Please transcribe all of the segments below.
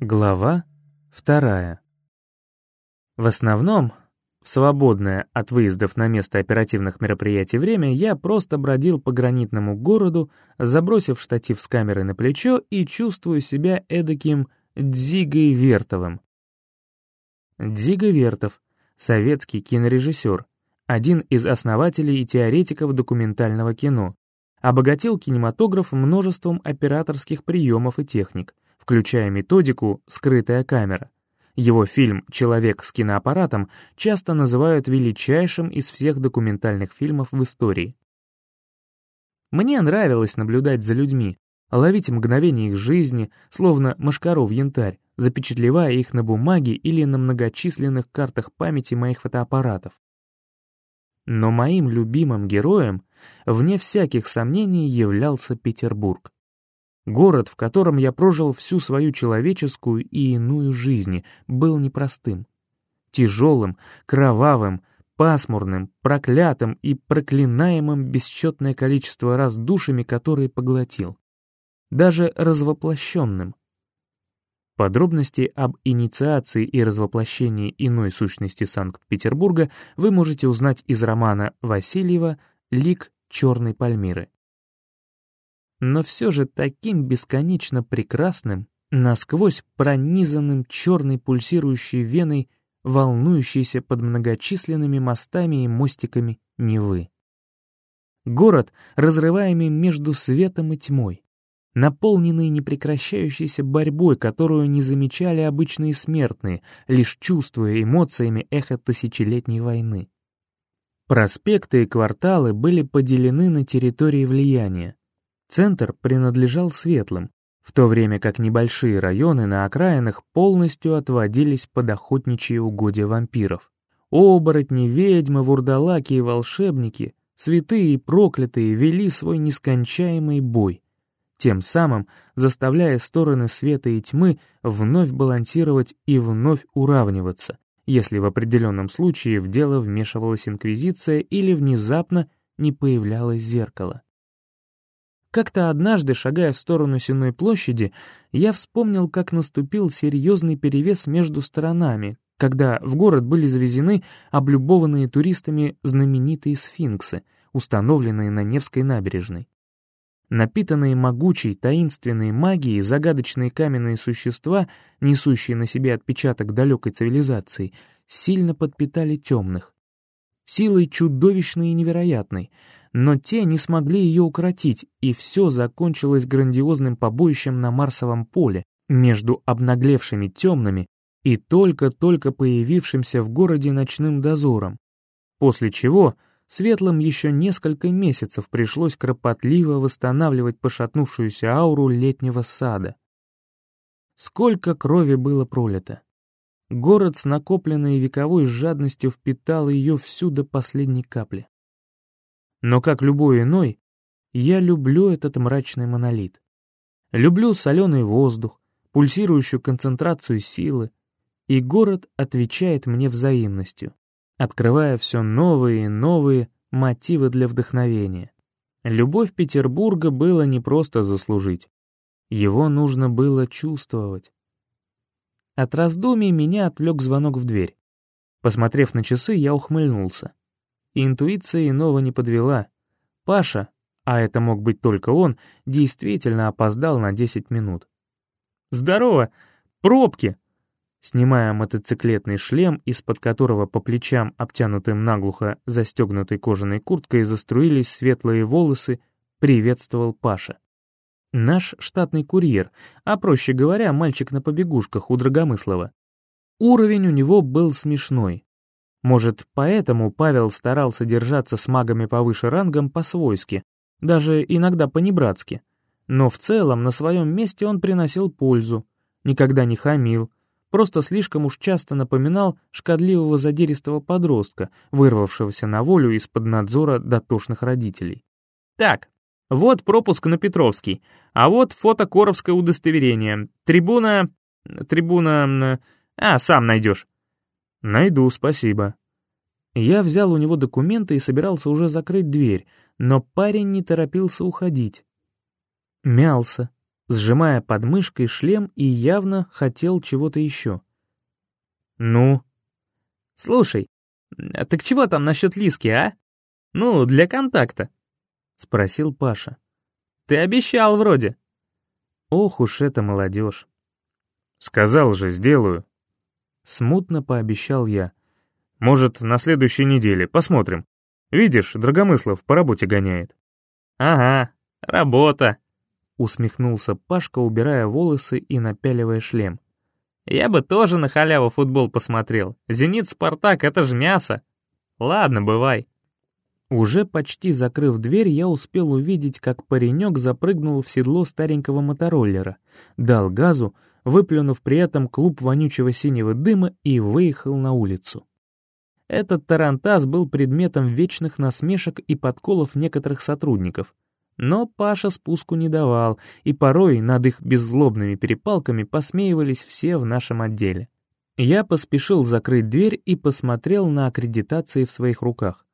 Глава вторая. В основном, в свободное от выездов на место оперативных мероприятий время, я просто бродил по гранитному городу, забросив штатив с камерой на плечо и чувствую себя эдаким Дзигой Вертовым. Дзига Вертов, советский кинорежиссер, один из основателей и теоретиков документального кино, обогатил кинематограф множеством операторских приемов и техник, включая методику «скрытая камера». Его фильм «Человек с киноаппаратом» часто называют величайшим из всех документальных фильмов в истории. Мне нравилось наблюдать за людьми, ловить мгновения их жизни, словно мошкаров янтарь, запечатлевая их на бумаге или на многочисленных картах памяти моих фотоаппаратов. Но моим любимым героем, вне всяких сомнений, являлся Петербург. Город, в котором я прожил всю свою человеческую и иную жизнь, был непростым. Тяжелым, кровавым, пасмурным, проклятым и проклинаемым бесчетное количество раз душами, которые поглотил. Даже развоплощенным. Подробности об инициации и развоплощении иной сущности Санкт-Петербурга вы можете узнать из романа Васильева «Лик черной Пальмиры» но все же таким бесконечно прекрасным, насквозь пронизанным черной пульсирующей веной, волнующейся под многочисленными мостами и мостиками Невы. Город, разрываемый между светом и тьмой, наполненный непрекращающейся борьбой, которую не замечали обычные смертные, лишь чувствуя эмоциями эхо тысячелетней войны. Проспекты и кварталы были поделены на территории влияния, Центр принадлежал светлым, в то время как небольшие районы на окраинах полностью отводились под охотничьи угодья вампиров. Оборотни, ведьмы, вурдалаки и волшебники, святые и проклятые, вели свой нескончаемый бой, тем самым заставляя стороны света и тьмы вновь балансировать и вновь уравниваться, если в определенном случае в дело вмешивалась инквизиция или внезапно не появлялось зеркало. Как-то однажды, шагая в сторону Сенной площади, я вспомнил, как наступил серьезный перевес между сторонами, когда в город были завезены облюбованные туристами знаменитые сфинксы, установленные на Невской набережной. Напитанные могучей, таинственной магией, загадочные каменные существа, несущие на себе отпечаток далекой цивилизации, сильно подпитали темных. Силой чудовищной и невероятной — но те не смогли ее укротить, и все закончилось грандиозным побоищем на Марсовом поле между обнаглевшими темными и только-только появившимся в городе ночным дозором, после чего светлым еще несколько месяцев пришлось кропотливо восстанавливать пошатнувшуюся ауру летнего сада. Сколько крови было пролито! Город с накопленной вековой жадностью впитал ее всю до последней капли. Но как любой иной, я люблю этот мрачный монолит. Люблю соленый воздух, пульсирующую концентрацию силы, и город отвечает мне взаимностью, открывая все новые и новые мотивы для вдохновения. Любовь Петербурга было не просто заслужить. Его нужно было чувствовать. От раздумий меня отвлек звонок в дверь. Посмотрев на часы, я ухмыльнулся. Интуиция иного не подвела. Паша, а это мог быть только он, действительно опоздал на 10 минут. «Здорово! Пробки!» Снимая мотоциклетный шлем, из-под которого по плечам, обтянутым наглухо застегнутой кожаной курткой, заструились светлые волосы, приветствовал Паша. Наш штатный курьер, а проще говоря, мальчик на побегушках у Драгомыслова. Уровень у него был смешной, может, поэтому Павел старался держаться с магами повыше рангом по-свойски, даже иногда по-небратски. Но в целом на своем месте он приносил пользу, никогда не хамил, просто слишком уж часто напоминал шкодливого задиристого подростка, вырвавшегося на волю из-под надзора дотошных родителей. «Так, вот пропуск на Петровский, а вот фото Коровское удостоверение, трибуна... трибуна... А, сам найдешь». «Найду, спасибо». Я взял у него документы и собирался уже закрыть дверь, но парень не торопился уходить. Мялся, сжимая под мышкой шлем и явно хотел чего-то еще. «Ну?» «Слушай, а так чего там насчет Лиски, а? Ну, для контакта?» — спросил Паша. «Ты обещал вроде». Ох уж эта молодежь. «Сказал же, сделаю». Смутно пообещал я. «Может, на следующей неделе, посмотрим. Видишь, Драгомыслов по работе гоняет». «Ага, работа», — усмехнулся Пашка, убирая волосы и напяливая шлем. Я бы тоже на халяву футбол посмотрел. «Зенит-Спартак» — это ж мясо. Ладно, бывай. Уже почти закрыв дверь, я успел увидеть, как паренек запрыгнул в седло старенького мотороллера, дал газу, выплюнув при этом клуб вонючего синего дыма и выехал на улицу. Этот тарантас был предметом вечных насмешек и подколов некоторых сотрудников — но Паша спуску не давал, и порой над их беззлобными перепалками посмеивались все в нашем отделе. Я поспешил закрыть дверь и посмотрел на аккредитации в своих руках.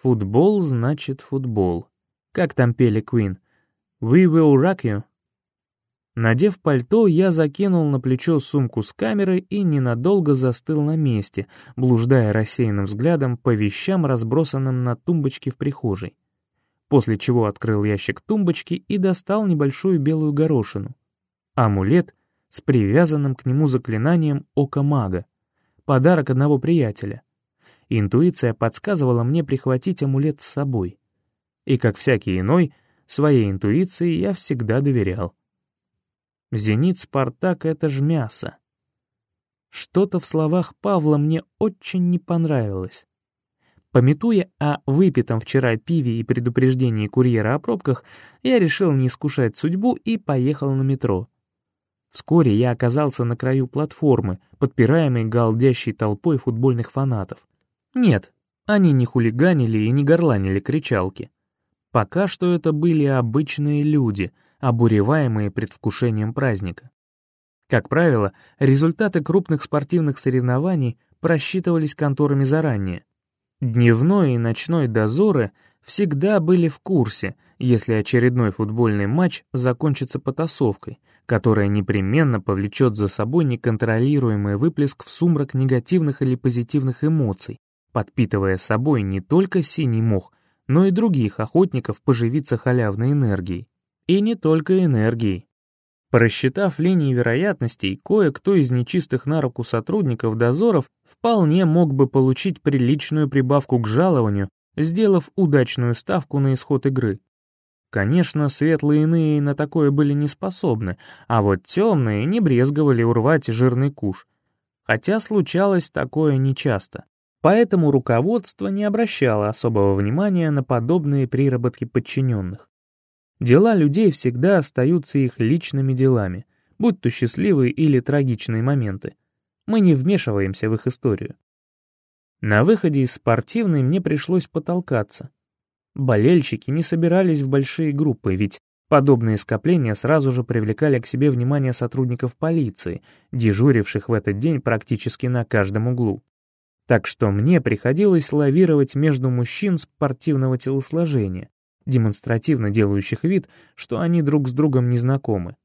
Футбол значит футбол. Как там пели Queen? «We will rock you». Надев пальто, я закинул на плечо сумку с камерой и ненадолго застыл на месте, блуждая рассеянным взглядом по вещам, разбросанным на тумбочке в прихожей после чего открыл ящик тумбочки и достал небольшую белую горошину. Амулет с привязанным к нему заклинанием Ока Мага, подарок одного приятеля. Интуиция подсказывала мне прихватить амулет с собой. И, как всякий иной, своей интуиции я всегда доверял. «Зенит-Спартак — это ж мясо». Что-то в словах Павла мне очень не понравилось. Пометуя о выпитом вчера пиве и предупреждении курьера о пробках, я решил не искушать судьбу и поехал на метро. Вскоре я оказался на краю платформы, подпираемой галдящей толпой футбольных фанатов. Нет, они не хулиганили и не горланили кричалки. Пока что это были обычные люди, обуреваемые предвкушением праздника. Как правило, результаты крупных спортивных соревнований просчитывались конторами заранее, Дневной и ночной дозоры всегда были в курсе, если очередной футбольный матч закончится потасовкой, которая непременно повлечет за собой неконтролируемый выплеск в сумрак негативных или позитивных эмоций, подпитывая собой не только синий мох, но и других охотников поживиться халявной энергией. И не только энергией. Просчитав линии вероятностей, кое-кто из нечистых на руку сотрудников дозоров вполне мог бы получить приличную прибавку к жалованию, сделав удачную ставку на исход игры. Конечно, светлые иные на такое были не способны, а вот темные не брезговали урвать жирный куш. Хотя случалось такое нечасто. Поэтому руководство не обращало особого внимания на подобные приработки подчиненных. Дела людей всегда остаются их личными делами, будь то счастливые или трагичные моменты. Мы не вмешиваемся в их историю. На выходе из спортивной мне пришлось потолкаться. Болельщики не собирались в большие группы, ведь подобные скопления сразу же привлекали к себе внимание сотрудников полиции, дежуривших в этот день практически на каждом углу. Так что мне приходилось лавировать между мужчин спортивного телосложения, демонстративно делающих вид, что они друг с другом не знакомы.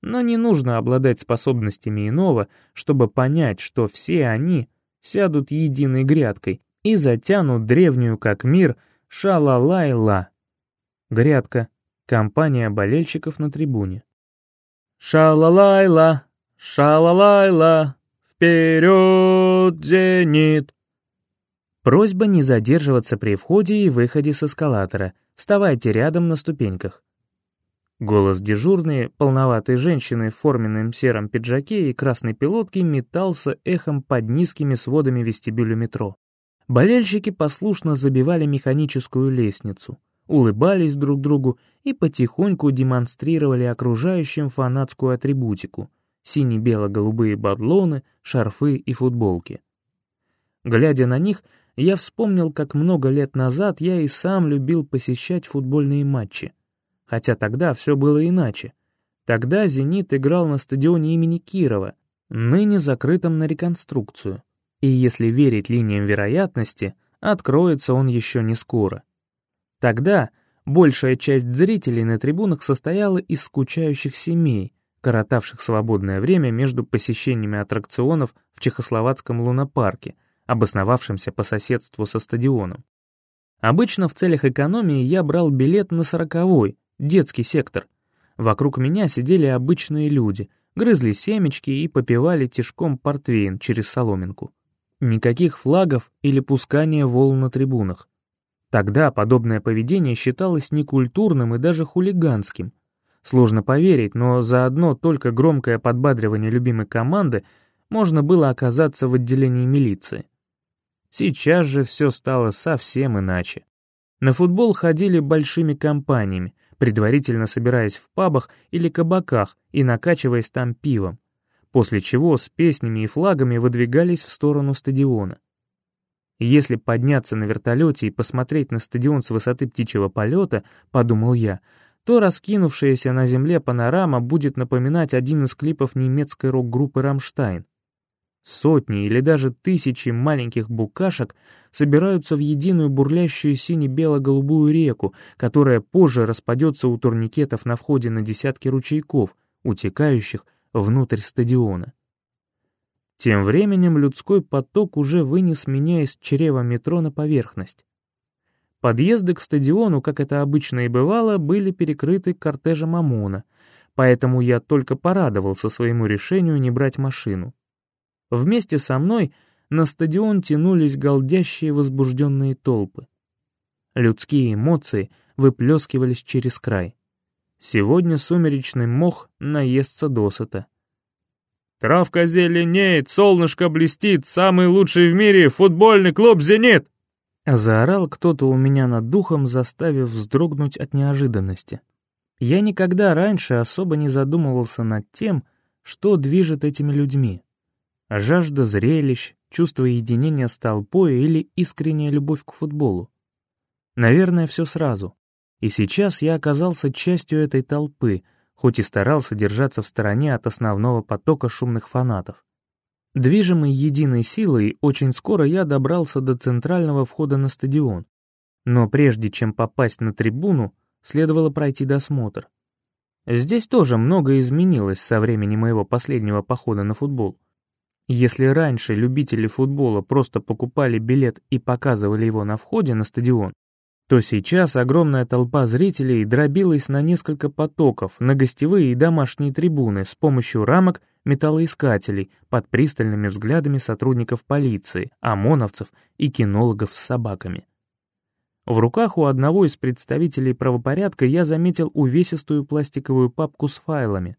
Но не нужно обладать способностями иного, чтобы понять, что все они сядут единой грядкой и затянут древнюю как мир ша-ла-лай-ла. Грядка. Компания болельщиков на трибуне. Ша-ла-лай-ла, ша-ла-лай-ла, вперед, зенит! Просьба не задерживаться при входе и выходе с эскалатора — Вставайте рядом на ступеньках». Голос дежурной, полноватой женщины в форменном сером пиджаке и красной пилотке метался эхом под низкими сводами вестибюля метро. Болельщики послушно забивали механическую лестницу, улыбались друг другу и потихоньку демонстрировали окружающим фанатскую атрибутику — сине-бело-голубые бадлоны, шарфы и футболки. Глядя на них, я вспомнил, как много лет назад я и сам любил посещать футбольные матчи. Хотя тогда все было иначе. Тогда «Зенит» играл на стадионе имени Кирова, ныне закрытом на реконструкцию. И если верить линиям вероятности, откроется он еще не скоро. Тогда Большая часть зрителей на трибунах состояла из скучающих семей, коротавших свободное время между посещениями аттракционов в чехословацком лунопарке, обосновавшемся по соседству со стадионом. Обычно в целях экономии я брал билет на сороковой, детский сектор. Вокруг меня сидели обычные люди, грызли семечки и попивали тишком портвейн через соломинку. Никаких флагов или пускания волн на трибунах. Тогда подобное поведение считалось некультурным и даже хулиганским. Сложно поверить, но за одно только громкое подбадривание любимой команды можно было оказаться в отделении милиции. Сейчас же все стало совсем иначе. На футбол ходили большими компаниями, предварительно собираясь в пабах или кабаках и накачиваясь там пивом, после чего с песнями и флагами выдвигались в сторону стадиона. Если подняться на вертолете и посмотреть на стадион с высоты птичьего полета, подумал я, то раскинувшаяся на земле панорама будет напоминать один из клипов немецкой рок-группы «Рамштайн». Сотни или даже тысячи маленьких букашек собираются в единую бурлящую сине-бело-голубую реку, которая позже распадется у турникетов на входе на десятки ручейков, утекающих внутрь стадиона. Тем временем людской поток уже вынес меня из чрева метро на поверхность. Подъезды к стадиону, как это обычно и бывало, были перекрыты кортежем ОМОНа, поэтому я только порадовался своему решению не брать машину. Вместе со мной на стадион тянулись голдящие возбужденные толпы. Людские эмоции выплескивались через край. Сегодня сумеречный мох наестся досыта. «Травка зеленеет, солнышко блестит, самый лучший в мире футбольный клуб «Зенит»!» Заорал кто-то у меня над духом, заставив вздрогнуть от неожиданности. Я никогда раньше особо не задумывался над тем, что движет этими людьми. Жажда зрелищ, чувство единения с толпой или искренняя любовь к футболу. Наверное, все сразу. И сейчас я оказался частью этой толпы, хоть и старался держаться в стороне от основного потока шумных фанатов. Движимый единой силой, очень скоро я добрался до центрального входа на стадион. Но прежде чем попасть на трибуну, следовало пройти досмотр. Здесь тоже многое изменилось со времени моего последнего похода на футбол. Если раньше любители футбола просто покупали билет и показывали его на входе на стадион, то сейчас огромная толпа зрителей дробилась на несколько потоков на гостевые и домашние трибуны с помощью рамок металлоискателей под пристальными взглядами сотрудников полиции, ОМОНовцев и кинологов с собаками. В руках у одного из представителей правопорядка я заметил увесистую пластиковую папку с файлами,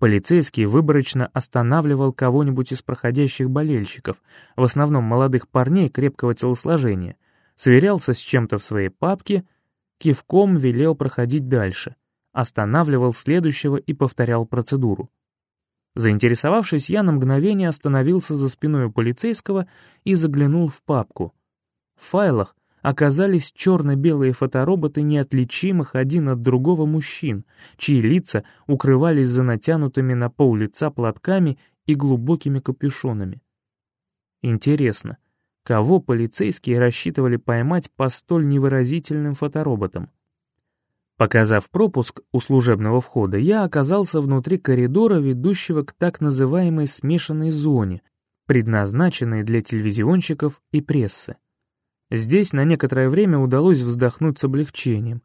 Полицейский выборочно останавливал кого-нибудь из проходящих болельщиков, в основном молодых парней крепкого телосложения, сверялся с чем-то в своей папке, кивком велел проходить дальше, останавливал следующего и повторял процедуру. Заинтересовавшись, я на мгновение остановился за спиной у полицейского и заглянул в папку. В файлах оказались черно-белые фотороботы неотличимых один от другого мужчин, чьи лица укрывались за натянутыми на пол лица платками и глубокими капюшонами. Интересно, кого полицейские рассчитывали поймать по столь невыразительным фотороботам? Показав пропуск у служебного входа, я оказался внутри коридора, ведущего к так называемой смешанной зоне, предназначенной для телевизионщиков и прессы. Здесь на некоторое время удалось вздохнуть с облегчением,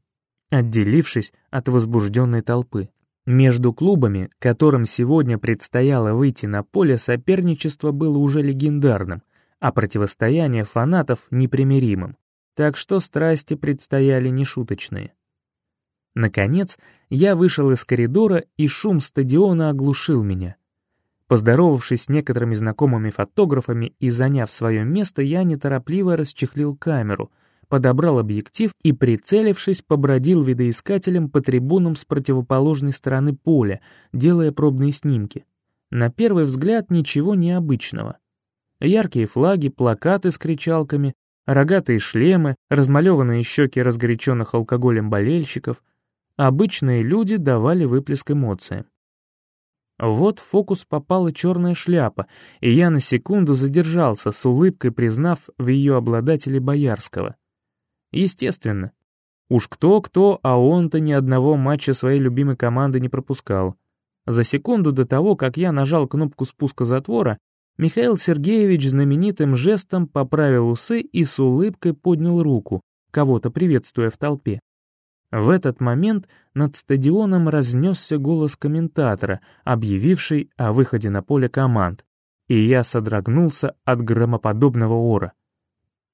отделившись от возбужденной толпы. Между клубами, которым сегодня предстояло выйти на поле, соперничество было уже легендарным, а противостояние фанатов непримиримым, так что страсти предстояли нешуточные. Наконец, я вышел из коридора, и шум стадиона оглушил меня — Поздоровавшись с некоторыми знакомыми фотографами и заняв свое место, я неторопливо расчехлил камеру, подобрал объектив и, прицелившись, побродил видоискателем по трибунам с противоположной стороны поля, делая пробные снимки. На первый взгляд ничего необычного. Яркие флаги, плакаты с кричалками, рогатые шлемы, размалеванные щеки разгоряченных алкоголем болельщиков. Обычные люди давали выплеск эмоциям. Вот в фокус попала черная шляпа, и я на секунду задержался, с улыбкой признав в ее обладателе Боярского. Естественно. Уж кто-кто, а он-то ни одного матча своей любимой команды не пропускал. За секунду до того, как я нажал кнопку спуска затвора, Михаил Сергеевич знаменитым жестом поправил усы и с улыбкой поднял руку, кого-то приветствуя в толпе. В этот момент над стадионом разнесся голос комментатора, объявивший о выходе на поле команд, и я содрогнулся от громоподобного ора.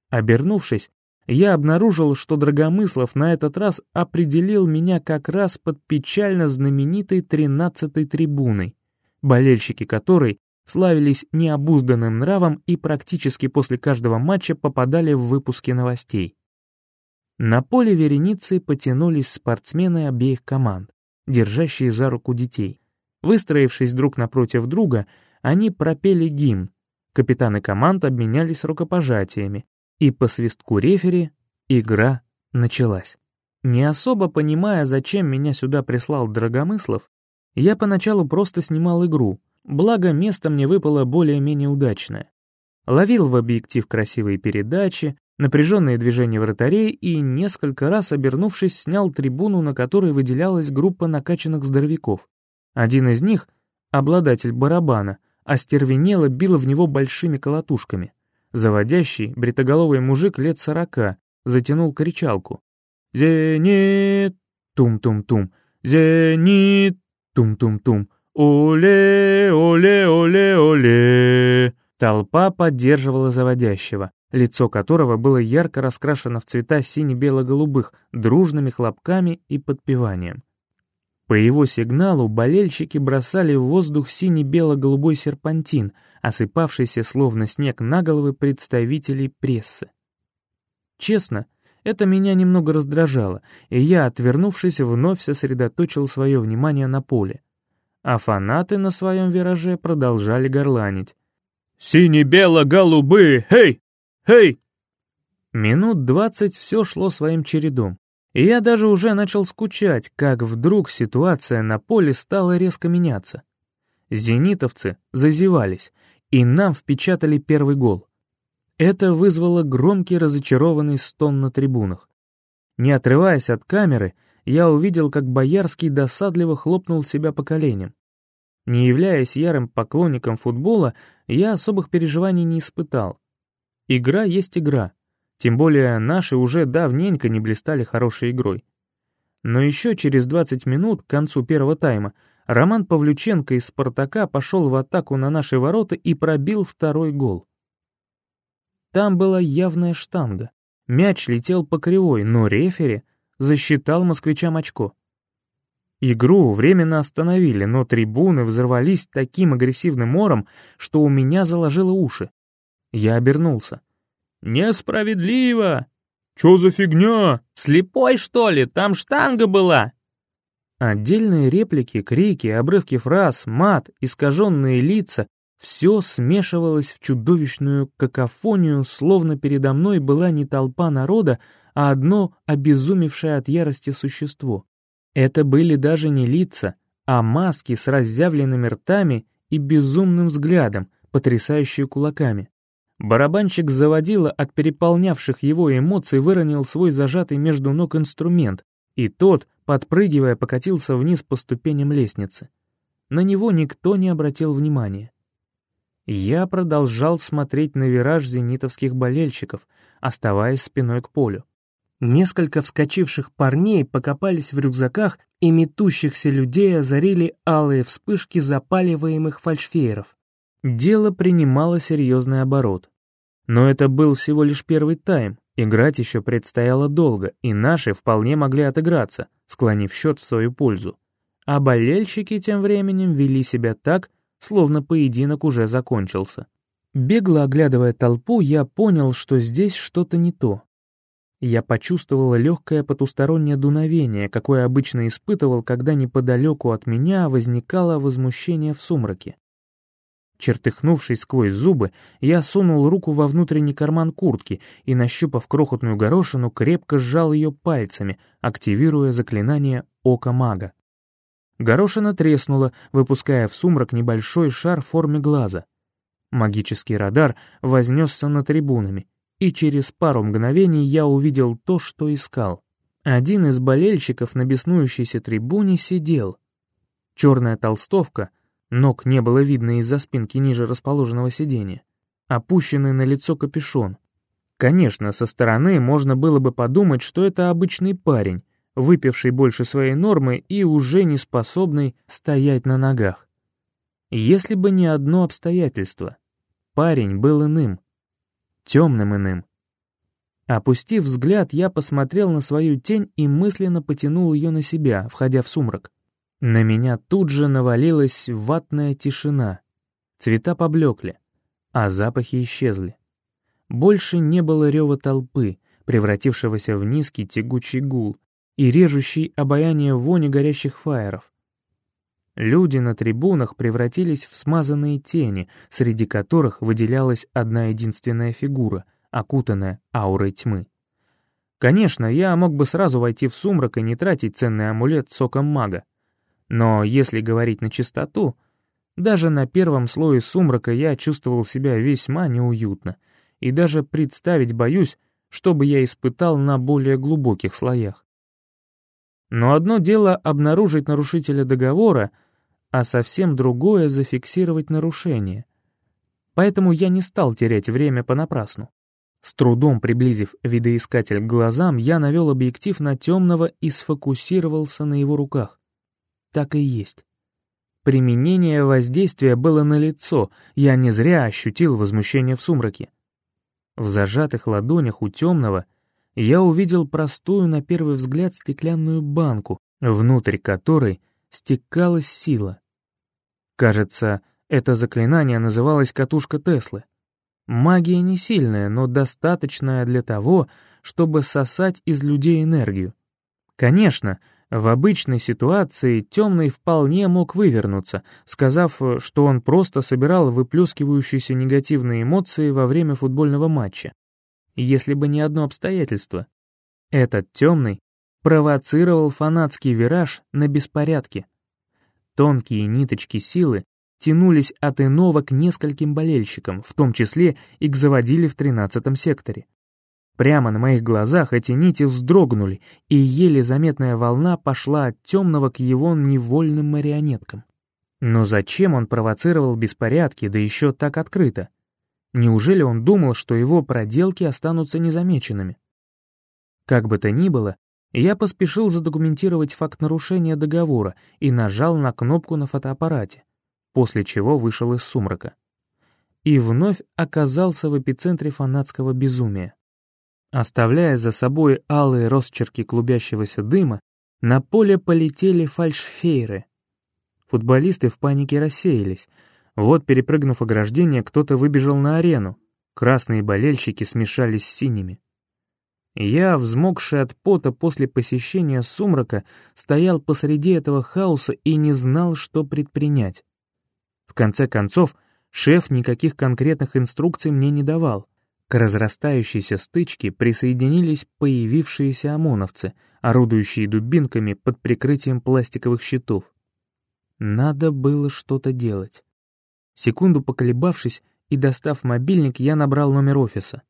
Обернувшись, я обнаружил, что Драгомыслов на этот раз определил меня как раз под печально знаменитой тринадцатой трибуной, болельщики которой славились необузданным нравом и практически после каждого матча попадали в выпуски новостей. На поле вереницы потянулись спортсмены обеих команд, держащие за руку детей. Выстроившись друг напротив друга, они пропели гимн. Капитаны команд обменялись рукопожатиями, и по свистку рефери игра началась. Не особо понимая, зачем меня сюда прислал Драгомыслов, я поначалу просто снимал игру, благо место мне выпало более-менее удачное. Ловил в объектив красивые передачи, напряженные движения вратарей и, несколько раз обернувшись, снял трибуну, на которой выделялась группа накачанных здоровяков. Один из них, обладатель барабана, остервенело бил в него большими колотушками. Заводящий, бритоголовый мужик лет сорока, затянул кричалку. «Зенит! Тум-тум-тум! Зенит! Тум-тум-тум! Оле, оле, оле, оле!» Толпа поддерживала заводящего лицо которого было ярко раскрашено в цвета сине-бело-голубых, дружными хлопками и подпеванием. По его сигналу болельщики бросали в воздух сине-бело-голубой серпантин, осыпавшийся словно снег на головы представителей прессы. Честно, это меня немного раздражало, и я, отвернувшись, вновь сосредоточил свое внимание на поле. А фанаты на своем вираже продолжали горланить. «Сине-бело-голубые! Эй! Эй!» Минут двадцать все шло своим чередом, и я даже уже начал скучать, как вдруг ситуация на поле стала резко меняться. Зенитовцы зазевались, и нам впечатали первый гол. Это вызвало громкий разочарованный стон на трибунах. Не отрываясь от камеры, я увидел, как Боярский досадливо хлопнул себя по коленям. Не являясь ярым поклонником футбола, я особых переживаний не испытал. Игра есть игра. Тем более наши уже давненько не блистали хорошей игрой. Но еще через 20 минут, к концу первого тайма, Роман Павлюченко из «Спартака» пошел в атаку на наши ворота и пробил второй гол. Там была явная штанга. Мяч летел по кривой, но рефери засчитал москвичам очко. Игру временно остановили, но трибуны взорвались таким агрессивным ором, что у меня заложило уши. Я обернулся. «Несправедливо!» «Чё за фигня?» «Слепой, что ли? Там штанга была!» Отдельные реплики, крики, обрывки фраз, мат, искаженные лица — все смешивалось в чудовищную какофонию, словно передо мной была не толпа народа, а одно обезумевшее от ярости существо. Это были даже не лица, а маски с разъявленными ртами и безумным взглядом, потрясающие кулаками. Барабанщик заводила от переполнявших его эмоций выронил свой зажатый между ног инструмент, и тот, подпрыгивая, покатился вниз по ступеням лестницы. На него никто не обратил внимания. Я продолжал смотреть на вираж зенитовских болельщиков, оставаясь спиной к полю. Несколько вскочивших парней покопались в рюкзаках, и метущихся людей озарили алые вспышки запаливаемых фальшфееров. Дело принимало серьезный оборот. Но это был всего лишь первый тайм, играть еще предстояло долго, и наши вполне могли отыграться, склонив счет в свою пользу. А болельщики тем временем вели себя так, словно поединок уже закончился. Бегло оглядывая толпу, я понял, что здесь что-то не то. Я почувствовал легкое потустороннее дуновение, какое обычно испытывал, когда неподалеку от меня возникало возмущение в сумраке. Чертыхнувшись сквозь зубы, я сунул руку во внутренний карман куртки и, нащупав крохотную горошину, крепко сжал ее пальцами, активируя заклинание «Око мага». Горошина треснула, выпуская в сумрак небольшой шар в форме глаза. Магический радар вознесся над трибунами, и через пару мгновений я увидел то, что искал. Один из болельщиков на беснующейся трибуне сидел. Черная толстовка, ног не было видно из-за спинки ниже расположенного сиденья, опущенный на лицо капюшон. Конечно, со стороны можно было бы подумать, что это обычный парень, выпивший больше своей нормы и уже не способный стоять на ногах. Если бы не одно обстоятельство. Парень был иным, темным иным. Опустив взгляд, я посмотрел на свою тень и мысленно потянул ее на себя, входя в сумрак. На меня тут же навалилась ватная тишина. Цвета поблекли, а запахи исчезли. Больше не было рева толпы, превратившегося в низкий тягучий гул и режущий обаяние вони горящих фаеров. Люди на трибунах превратились в смазанные тени, среди которых выделялась одна единственная фигура — окутанная аурой тьмы. Конечно, я мог бы сразу войти в сумрак и не тратить ценный амулет соком мага. Но если говорить на чистоту, даже на первом слое сумрака я чувствовал себя весьма неуютно, и даже представить боюсь, что бы я испытал на более глубоких слоях. Но одно дело обнаружить нарушителя договора, а совсем другое — зафиксировать нарушение. Поэтому я не стал терять время понапрасну. С трудом приблизив видоискатель к глазам, я навел объектив на темного и сфокусировался на его руках. Так и есть. Применение воздействия было налицо, я не зря ощутил возмущение в сумраке. В зажатых ладонях у темного я увидел простую на первый взгляд стеклянную банку, внутрь которой стекалась сила. Кажется, это заклинание называлось «катушка Теслы». Магия не сильная, но достаточная для того, чтобы сосать из людей энергию. Конечно, в обычной ситуации темный вполне мог вывернуться, сказав, что он просто собирал выплескивающиеся негативные эмоции во время футбольного матча. Если бы не одно обстоятельство. Этот темный провоцировал фанатский вираж на беспорядке. Тонкие ниточки силы тянулись от иного к нескольким болельщикам, в том числе и к заводили в тринадцатом секторе. Прямо на моих глазах эти нити вздрогнули, и еле заметная волна пошла от темного к его невольным марионеткам. Но зачем он провоцировал беспорядки, да еще так открыто? Неужели он думал, что его проделки останутся незамеченными? Как бы то ни было, я поспешил задокументировать факт нарушения договора и нажал на кнопку на фотоаппарате после чего вышел из сумрака. И вновь оказался в эпицентре фанатского безумия. Оставляя за собой алые росчерки клубящегося дыма, на поле полетели фальшфейры. Футболисты в панике рассеялись. Вот, перепрыгнув ограждение, кто-то выбежал на арену. Красные болельщики смешались с синими. Я, взмокший от пота после посещения сумрака, стоял посреди этого хаоса и не знал, что предпринять. В конце концов, шеф никаких конкретных инструкций мне не давал. К разрастающейся стычке присоединились появившиеся ОМОНовцы, орудующие дубинками под прикрытием пластиковых щитов. Надо было что-то делать. Секунду поколебавшись и достав мобильник, я набрал номер офиса.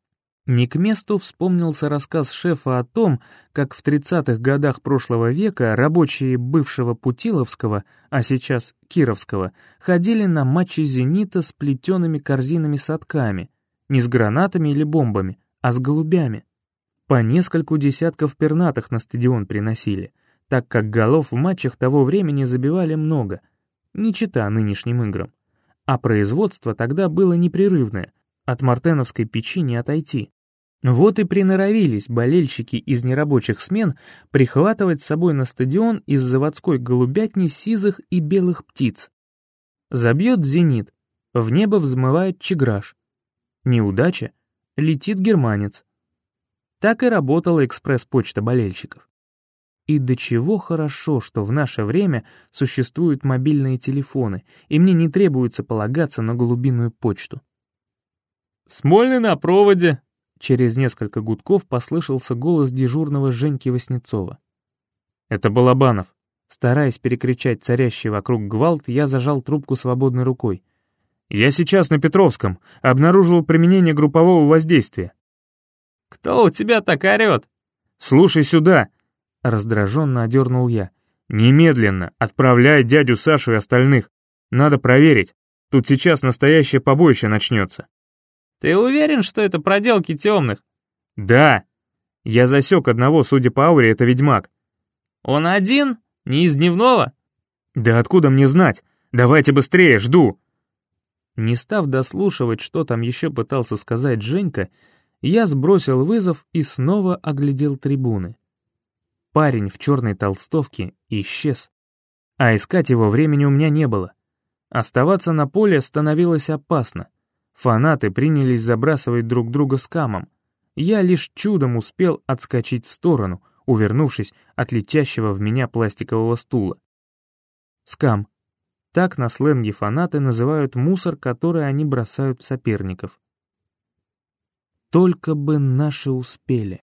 Не к месту вспомнился рассказ шефа о том, как в 30-х годах прошлого века рабочие бывшего Путиловского, а сейчас Кировского, ходили на матчи «Зенита» с плетеными корзинами-садками, не с гранатами или бомбами, а с голубями. По нескольку десятков пернатых на стадион приносили, так как голов в матчах того времени забивали много, не чита нынешним играм. А производство тогда было непрерывное — от мартеновской печи не отойти. Вот и приноровились болельщики из нерабочих смен прихватывать с собой на стадион из заводской голубятни сизых и белых птиц. Забьет зенит, в небо взмывает чеграш. Неудача, летит германец. Так и работала экспресс-почта болельщиков. И до чего хорошо, что в наше время существуют мобильные телефоны, и мне не требуется полагаться на голубиную почту. «Смольный на проводе!» Через несколько гудков послышался голос дежурного Женьки Васнецова. «Это Балабанов». Стараясь перекричать царящий вокруг гвалт, я зажал трубку свободной рукой. «Я сейчас на Петровском. Обнаружил применение группового воздействия». «Кто у тебя так орёт?» «Слушай сюда!» Раздраженно одернул я. «Немедленно отправляй дядю Сашу и остальных. Надо проверить. Тут сейчас настоящее побоище начнется». «Ты уверен, что это проделки темных?» «Да. Я засек одного, судя по ауре, это ведьмак». «Он один? Не из дневного?» «Да откуда мне знать? Давайте быстрее, жду!» Не став дослушивать, что там еще пытался сказать Женька, я сбросил вызов и снова оглядел трибуны. Парень в черной толстовке исчез. А искать его времени у меня не было. Оставаться на поле становилось опасно. Фанаты принялись забрасывать друг друга скамом. Я лишь чудом успел отскочить в сторону, увернувшись от летящего в меня пластикового стула. Скам. Так на сленге фанаты называют мусор, который они бросают в соперников. Только бы наши успели.